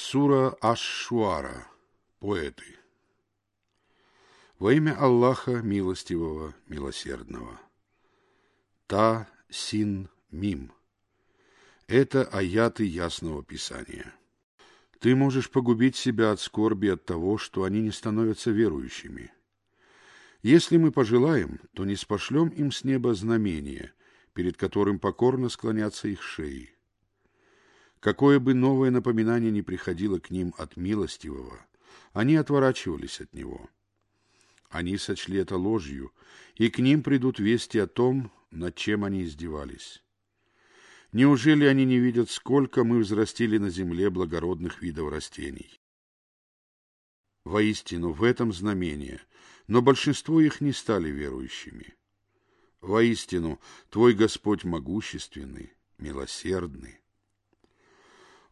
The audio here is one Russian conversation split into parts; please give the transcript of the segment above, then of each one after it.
Сура Аш-Шуара. Поэты. Во имя Аллаха Милостивого, Милосердного. Та, Син, Мим. Это аяты Ясного Писания. Ты можешь погубить себя от скорби от того, что они не становятся верующими. Если мы пожелаем, то не спошлем им с неба знамение, перед которым покорно склонятся их шеи. Какое бы новое напоминание ни приходило к ним от милостивого, они отворачивались от него. Они сочли это ложью, и к ним придут вести о том, над чем они издевались. Неужели они не видят, сколько мы взрастили на земле благородных видов растений? Воистину, в этом знамение, но большинство их не стали верующими. Воистину, Твой Господь могущественный, милосердный.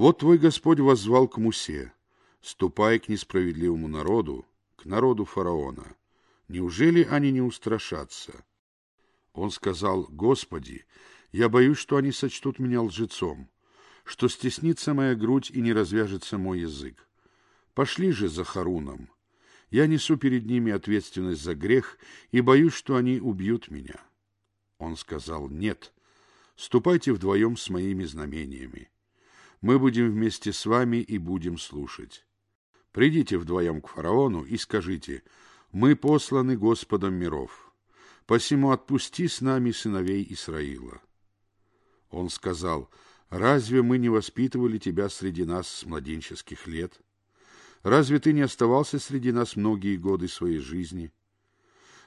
Вот Твой Господь воззвал к Мусе, ступай к несправедливому народу, к народу фараона. Неужели они не устрашатся? Он сказал, Господи, я боюсь, что они сочтут меня лжецом, что стеснится моя грудь и не развяжется мой язык. Пошли же за Харуном. Я несу перед ними ответственность за грех и боюсь, что они убьют меня. Он сказал, нет, ступайте вдвоем с моими знамениями. Мы будем вместе с вами и будем слушать. Придите вдвоем к фараону и скажите, мы посланы Господом миров, посему отпусти с нами сыновей Исраила. Он сказал, разве мы не воспитывали тебя среди нас с младенческих лет? Разве ты не оставался среди нас многие годы своей жизни?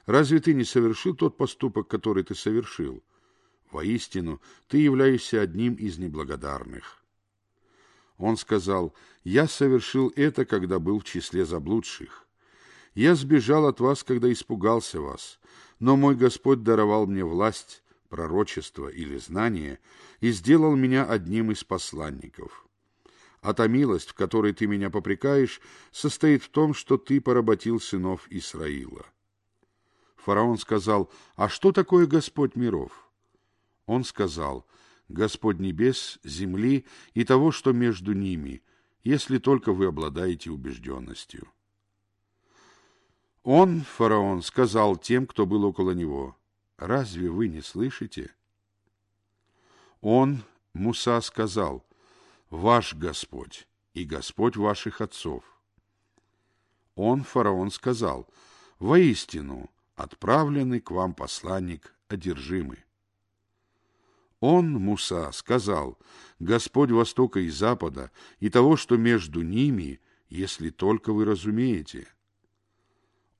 Разве ты не совершил тот поступок, который ты совершил? Воистину, ты являешься одним из неблагодарных. Он сказал, «Я совершил это, когда был в числе заблудших. Я сбежал от вас, когда испугался вас, но мой Господь даровал мне власть, пророчество или знание и сделал меня одним из посланников. А та милость, в которой ты меня попрекаешь, состоит в том, что ты поработил сынов Исраила». Фараон сказал, «А что такое Господь миров?» Он сказал, Господь небес, земли и того, что между ними, если только вы обладаете убежденностью. Он, фараон, сказал тем, кто был около него, «Разве вы не слышите?» Он, Муса, сказал, «Ваш Господь и Господь ваших отцов». Он, фараон, сказал, «Воистину, отправленный к вам посланник одержимый». Он, Муса, сказал, Господь Востока и Запада, и того, что между ними, если только вы разумеете.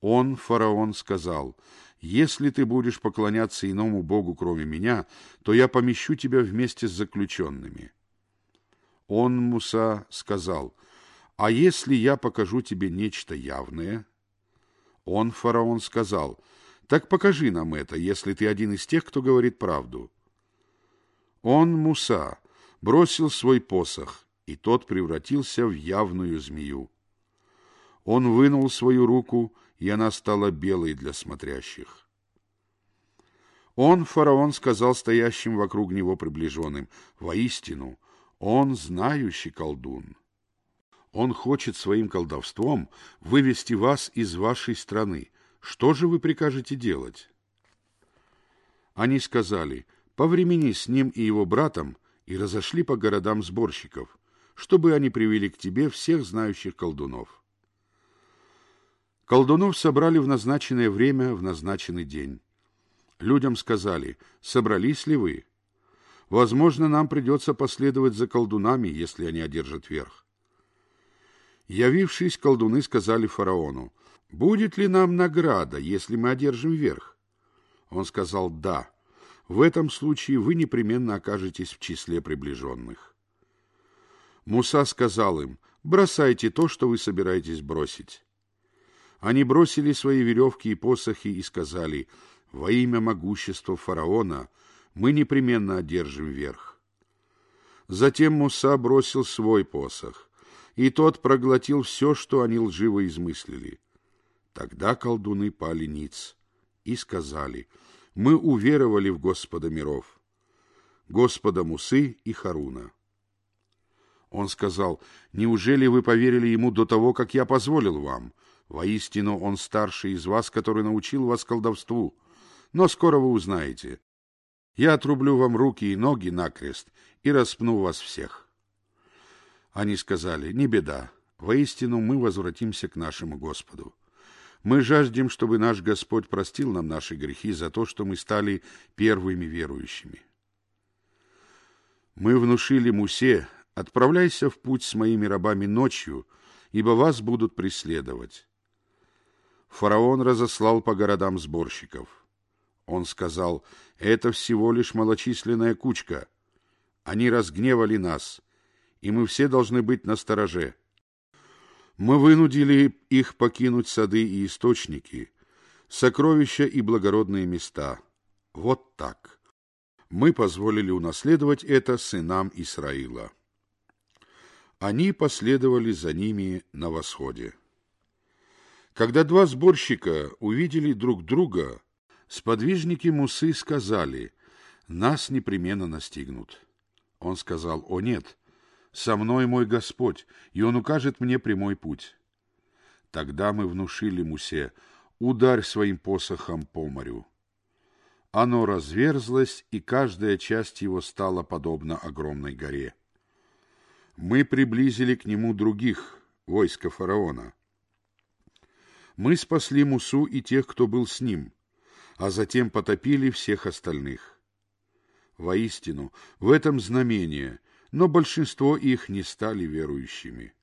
Он, фараон, сказал, если ты будешь поклоняться иному Богу, кроме меня, то я помещу тебя вместе с заключенными. Он, Муса, сказал, а если я покажу тебе нечто явное? Он, фараон, сказал, так покажи нам это, если ты один из тех, кто говорит правду. Он, Муса, бросил свой посох, и тот превратился в явную змею. Он вынул свою руку, и она стала белой для смотрящих. Он, фараон, сказал стоящим вокруг него приближенным, «Воистину, он знающий колдун. Он хочет своим колдовством вывести вас из вашей страны. Что же вы прикажете делать?» Они сказали, повремени с ним и его братом и разошли по городам сборщиков, чтобы они привели к тебе всех знающих колдунов. Колдунов собрали в назначенное время, в назначенный день. Людям сказали, собрались ли вы? Возможно, нам придется последовать за колдунами, если они одержат верх. Явившись, колдуны сказали фараону, «Будет ли нам награда, если мы одержим верх?» Он сказал «Да» в этом случае вы непременно окажетесь в числе приближенных. Муса сказал им, бросайте то, что вы собираетесь бросить. Они бросили свои веревки и посохи и сказали, во имя могущества фараона мы непременно одержим верх. Затем Муса бросил свой посох, и тот проглотил все, что они лживо измыслили. Тогда колдуны пали ниц и сказали — мы уверовали в Господа миров, Господа Мусы и Харуна. Он сказал, «Неужели вы поверили ему до того, как я позволил вам? Воистину, он старший из вас, который научил вас колдовству. Но скоро вы узнаете. Я отрублю вам руки и ноги накрест и распну вас всех». Они сказали, «Не беда, воистину мы возвратимся к нашему Господу». Мы жаждем, чтобы наш Господь простил нам наши грехи за то, что мы стали первыми верующими. Мы внушили Мусе, отправляйся в путь с моими рабами ночью, ибо вас будут преследовать. Фараон разослал по городам сборщиков. Он сказал, это всего лишь малочисленная кучка. Они разгневали нас, и мы все должны быть на стороже. Мы вынудили их покинуть сады и источники, сокровища и благородные места. Вот так. Мы позволили унаследовать это сынам Исраила. Они последовали за ними на восходе. Когда два сборщика увидели друг друга, сподвижники Мусы сказали, «Нас непременно настигнут». Он сказал, «О нет, со мной мой Господь, и Он укажет мне прямой путь. Тогда мы внушили Мусе, ударь своим посохом по морю. Оно разверзлось, и каждая часть его стала подобна огромной горе. Мы приблизили к нему других, войска фараона. Мы спасли Мусу и тех, кто был с ним, а затем потопили всех остальных. Воистину, в этом знамение, но большинство их не стали верующими.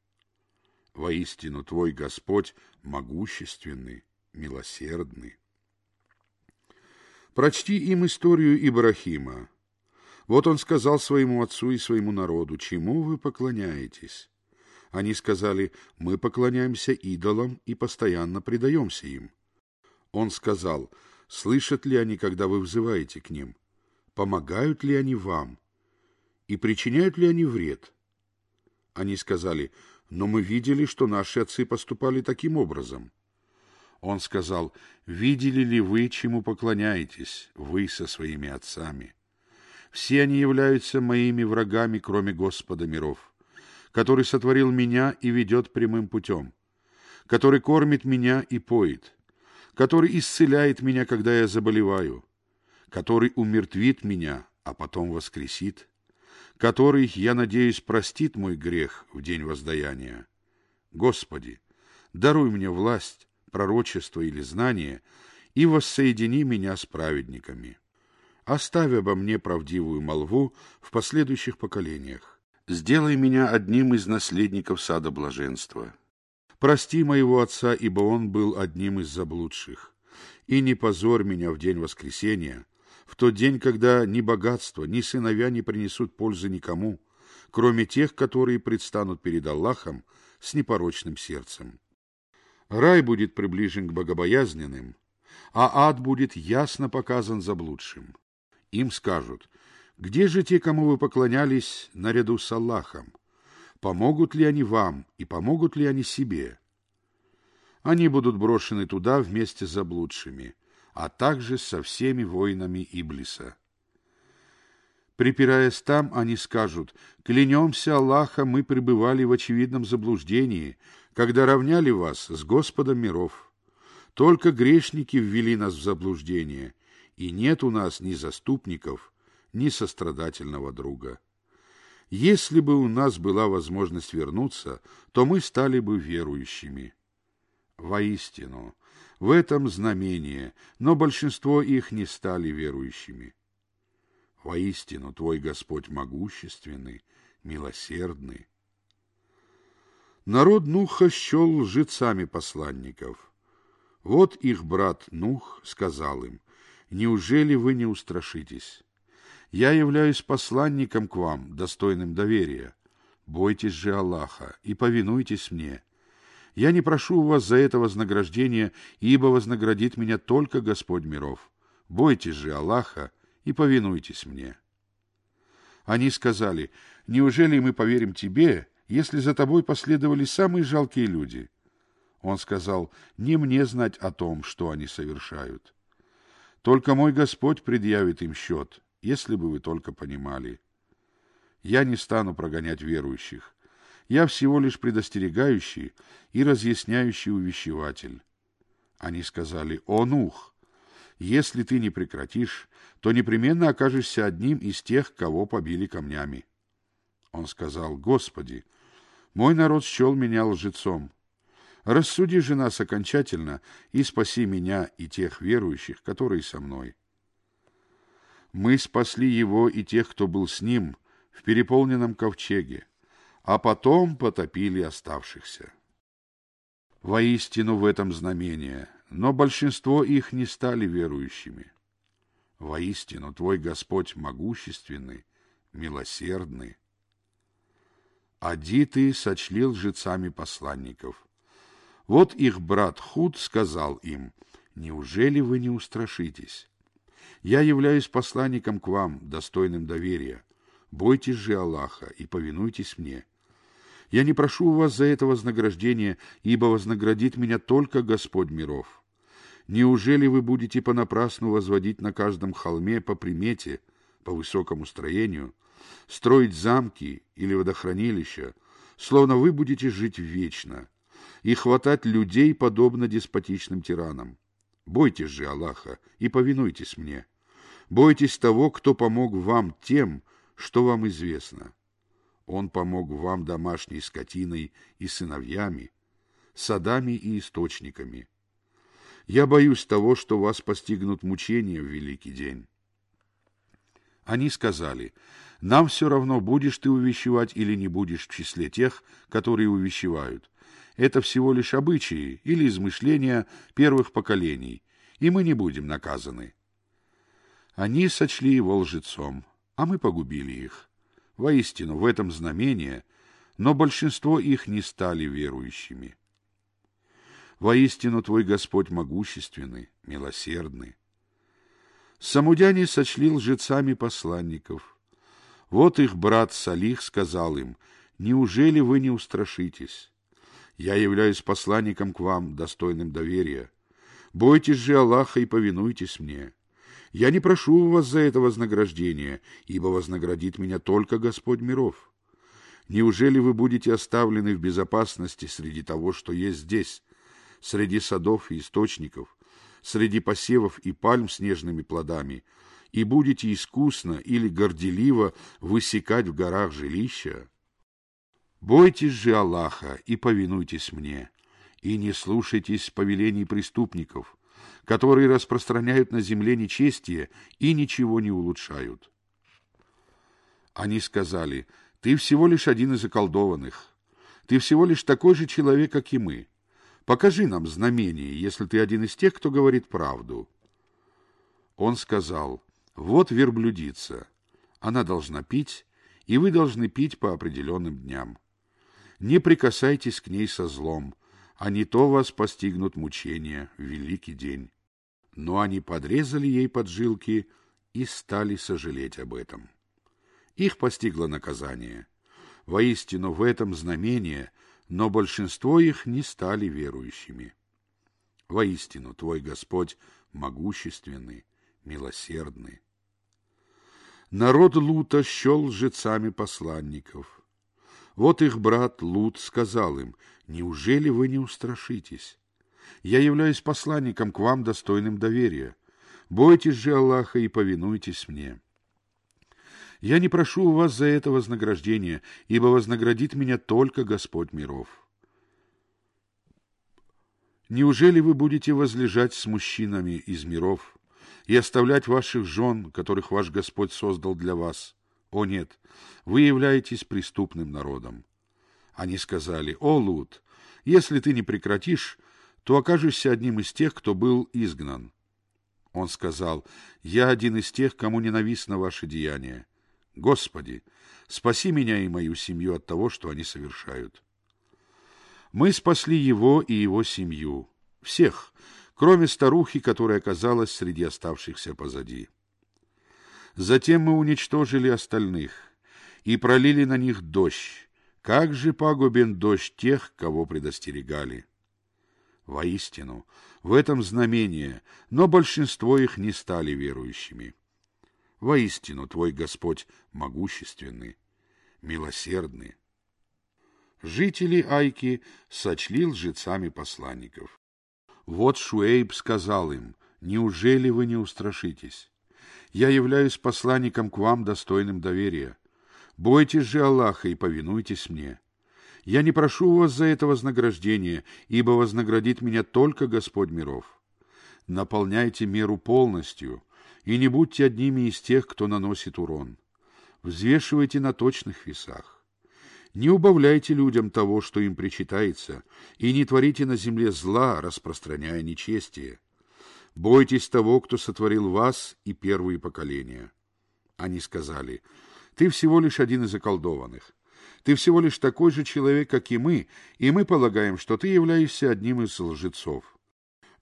Воистину, Твой Господь могущественный, милосердный. Прочти им историю Ибрахима. Вот он сказал своему отцу и своему народу, «Чему вы поклоняетесь?» Они сказали, «Мы поклоняемся идолам и постоянно предаемся им». Он сказал, «Слышат ли они, когда вы взываете к ним? Помогают ли они вам? И причиняют ли они вред? Они сказали, но мы видели, что наши отцы поступали таким образом. Он сказал, видели ли вы, чему поклоняетесь, вы со своими отцами? Все они являются моими врагами, кроме Господа миров, который сотворил меня и ведет прямым путем, который кормит меня и поет, который исцеляет меня, когда я заболеваю, который умертвит меня, а потом воскресит, который, я надеюсь, простит мой грех в день воздаяния. Господи, даруй мне власть, пророчество или знание, и воссоедини меня с праведниками. Оставь обо мне правдивую молву в последующих поколениях. Сделай меня одним из наследников сада блаженства. Прости моего отца, ибо он был одним из заблудших. И не позорь меня в день воскресения, в тот день, когда ни богатство, ни сыновья не принесут пользы никому, кроме тех, которые предстанут перед Аллахом с непорочным сердцем. Рай будет приближен к богобоязненным, а ад будет ясно показан заблудшим. Им скажут, где же те, кому вы поклонялись наряду с Аллахом? Помогут ли они вам и помогут ли они себе? Они будут брошены туда вместе с заблудшими – а также со всеми воинами Иблиса. Припираясь там, они скажут, «Клянемся Аллаха, мы пребывали в очевидном заблуждении, когда равняли вас с Господом миров. Только грешники ввели нас в заблуждение, и нет у нас ни заступников, ни сострадательного друга. Если бы у нас была возможность вернуться, то мы стали бы верующими». Воистину, в этом знамение, но большинство их не стали верующими. Воистину, Твой Господь могущественный, милосердный. Народ Нуха счел лжецами посланников. Вот их брат Нух сказал им, «Неужели вы не устрашитесь? Я являюсь посланником к вам, достойным доверия. Бойтесь же Аллаха и повинуйтесь мне» Я не прошу у вас за это вознаграждения, ибо вознаградит меня только Господь миров. Бойтесь же Аллаха и повинуйтесь мне. Они сказали, неужели мы поверим тебе, если за тобой последовали самые жалкие люди? Он сказал, не мне знать о том, что они совершают. Только мой Господь предъявит им счет, если бы вы только понимали. Я не стану прогонять верующих, Я всего лишь предостерегающий и разъясняющий увещеватель. Они сказали, «О, Нух, если ты не прекратишь, то непременно окажешься одним из тех, кого побили камнями». Он сказал, «Господи, мой народ счел меня лжецом. Рассуди же нас окончательно и спаси меня и тех верующих, которые со мной». Мы спасли его и тех, кто был с ним, в переполненном ковчеге, а потом потопили оставшихся. Воистину в этом знамение, но большинство их не стали верующими. Воистину Твой Господь могущественный, милосердный. Адиты сочли лжецами посланников. Вот их брат Худ сказал им, «Неужели вы не устрашитесь? Я являюсь посланником к вам, достойным доверия. Бойтесь же Аллаха и повинуйтесь мне. Я не прошу у вас за это вознаграждения, ибо вознаградит меня только Господь миров. Неужели вы будете понапрасну возводить на каждом холме по примете, по высокому строению, строить замки или водохранилища, словно вы будете жить вечно, и хватать людей, подобно деспотичным тиранам? Бойтесь же Аллаха и повинуйтесь мне. Бойтесь того, кто помог вам тем, что вам известно. Он помог вам домашней скотиной и сыновьями, садами и источниками. Я боюсь того, что вас постигнут мучения в великий день. Они сказали, нам все равно, будешь ты увещевать или не будешь в числе тех, которые увещевают. Это всего лишь обычаи или измышления первых поколений, и мы не будем наказаны. Они сочли его лжецом, а мы погубили их. Воистину, в этом знамение, но большинство их не стали верующими. Воистину, Твой Господь могущественный, милосердный. Самудяне сочли лжецами посланников. Вот их брат Салих сказал им, «Неужели вы не устрашитесь? Я являюсь посланником к вам, достойным доверия. Бойтесь же Аллаха и повинуйтесь мне. Я не прошу у вас за это вознаграждения, ибо вознаградит меня только Господь миров. Неужели вы будете оставлены в безопасности среди того, что есть здесь, среди садов и источников, среди посевов и пальм с нежными плодами, и будете искусно или горделиво высекать в горах жилища? Бойтесь же Аллаха и повинуйтесь мне, и не слушайтесь повелений преступников, которые распространяют на земле нечестие и ничего не улучшают. Они сказали, ты всего лишь один из околдованных, ты всего лишь такой же человек, как и мы. Покажи нам знамение, если ты один из тех, кто говорит правду. Он сказал, вот верблюдица, она должна пить, и вы должны пить по определенным дням. Не прикасайтесь к ней со злом, а не то вас постигнут мучения великий день. Но они подрезали ей поджилки и стали сожалеть об этом. Их постигло наказание. Воистину в этом знамение, но большинство их не стали верующими. Воистину Твой Господь могущественный, милосердный. Народ Лута щел лжецами посланников — вот их брат Лут сказал им, «Неужели вы не устрашитесь? Я являюсь посланником к вам, достойным доверия. Бойтесь же Аллаха и повинуйтесь мне». Я не прошу у вас за это вознаграждения, ибо вознаградит меня только Господь миров. Неужели вы будете возлежать с мужчинами из миров и оставлять ваших жен, которых ваш Господь создал для вас? О нет, вы являетесь преступным народом. Они сказали, о, Лут, если ты не прекратишь, то окажешься одним из тех, кто был изгнан. Он сказал, я один из тех, кому ненавистно ваше деяние. Господи, спаси меня и мою семью от того, что они совершают. Мы спасли его и его семью, всех, кроме старухи, которая оказалась среди оставшихся позади. Затем мы уничтожили остальных и пролили на них дождь. Как же пагубен дождь тех, кого предостерегали! Воистину, в этом знамение, но большинство их не стали верующими. Воистину, Твой Господь могущественный, милосердный. Жители Айки сочли лжецами посланников. Вот Шуэйб сказал им, «Неужели вы не устрашитесь? Я являюсь посланником к вам, достойным доверия. Бойтесь же Аллаха и повинуйтесь мне. Я не прошу у вас за это вознаграждение, ибо вознаградит меня только Господь миров. Наполняйте меру полностью, и не будьте одними из тех, кто наносит урон. Взвешивайте на точных весах. Не убавляйте людям того, что им причитается, и не творите на земле зла, распространяя нечестие. Бойтесь того, кто сотворил вас и первые поколения. Они сказали, ты всего лишь один из околдованных. Ты всего лишь такой же человек, как и мы, и мы полагаем, что ты являешься одним из лжецов.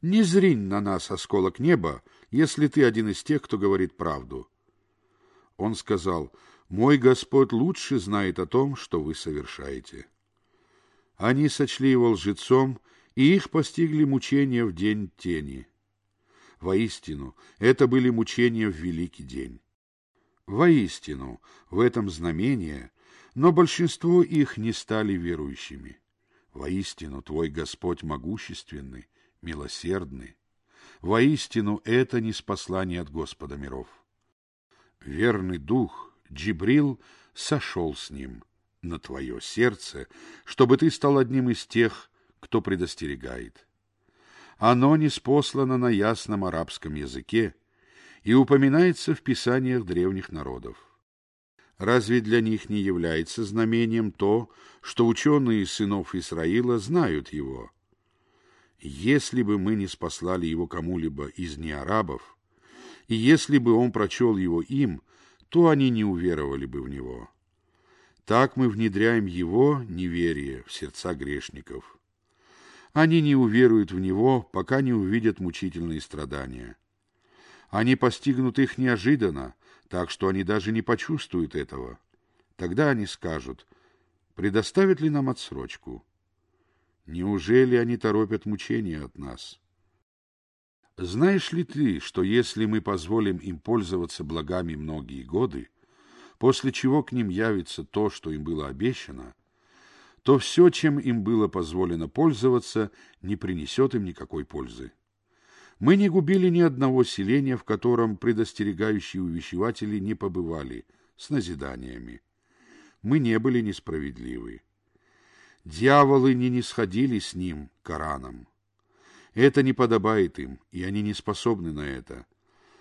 Не зринь на нас осколок неба, если ты один из тех, кто говорит правду. Он сказал, «Мой Господь лучше знает о том, что вы совершаете». Они сочли его лжецом, и их постигли мучения в день тени. Воистину, это были мучения в великий день. Воистину, в этом знамение но большинство их не стали верующими. Воистину, Твой Господь могущественный, милосердный. Воистину, это не спаслание от Господа миров. Верный дух, Джибрил, сошел с ним на твое сердце, чтобы ты стал одним из тех, кто предостерегает. Оно не спослано на ясном арабском языке и упоминается в писаниях древних народов. Разве для них не является знамением то, что ученые сынов Исраила знают его? Если бы мы не спаслали его кому-либо из неарабов, и если бы он прочел его им, то они не уверовали бы в него. Так мы внедряем его неверие в сердца грешников. Они не уверуют в него, пока не увидят мучительные страдания. Они постигнут их неожиданно, так что они даже не почувствуют этого. Тогда они скажут, предоставят ли нам отсрочку? Неужели они торопят мучения от нас? Знаешь ли ты, что если мы позволим им пользоваться благами многие годы, после чего к ним явится то, что им было обещано, то все, чем им было позволено пользоваться, не принесет им никакой пользы. Мы не губили ни одного селения, в котором предостерегающие увещеватели не побывали, с назиданиями. Мы не были несправедливы. Дьяволы не нисходили с ним, Кораном. Это не подобает им, и они не способны на это.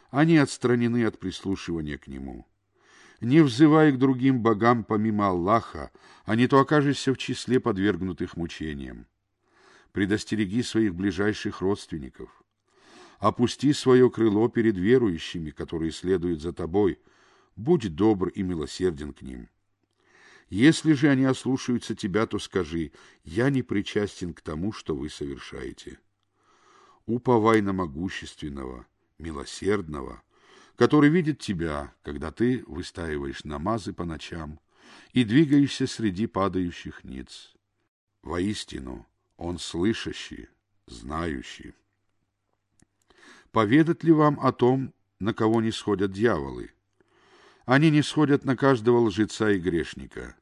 Они отстранены от прислушивания к нему. Не взывай к другим богам помимо Аллаха, а не то окажешься в числе подвергнутых мучениям. Предостереги своих ближайших родственников опусти свое крыло перед верующими, которые следуют за тобой, будь добр и милосерден к ним. Если же они ослушаются тебя, то скажи, я не причастен к тому, что вы совершаете. Уповай на могущественного, милосердного, который видит тебя, когда ты выстаиваешь намазы по ночам и двигаешься среди падающих ниц. Воистину, он слышащий, знающий поведать ли вам о том, на кого не сходят дьяволы? Они не сходят на каждого лжеца и грешника.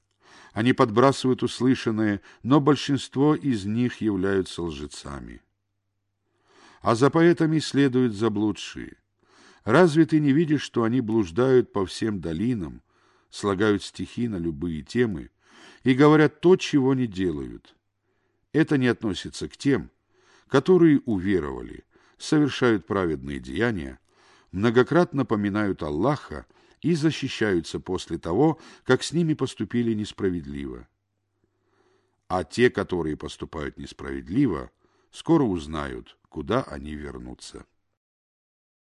Они подбрасывают услышанное, но большинство из них являются лжецами. А за поэтами следуют заблудшие. Разве ты не видишь, что они блуждают по всем долинам, слагают стихи на любые темы и говорят то, чего не делают? Это не относится к тем, которые уверовали, совершают праведные деяния, многократно поминают Аллаха и защищаются после того, как с ними поступили несправедливо. А те, которые поступают несправедливо, скоро узнают, куда они вернутся.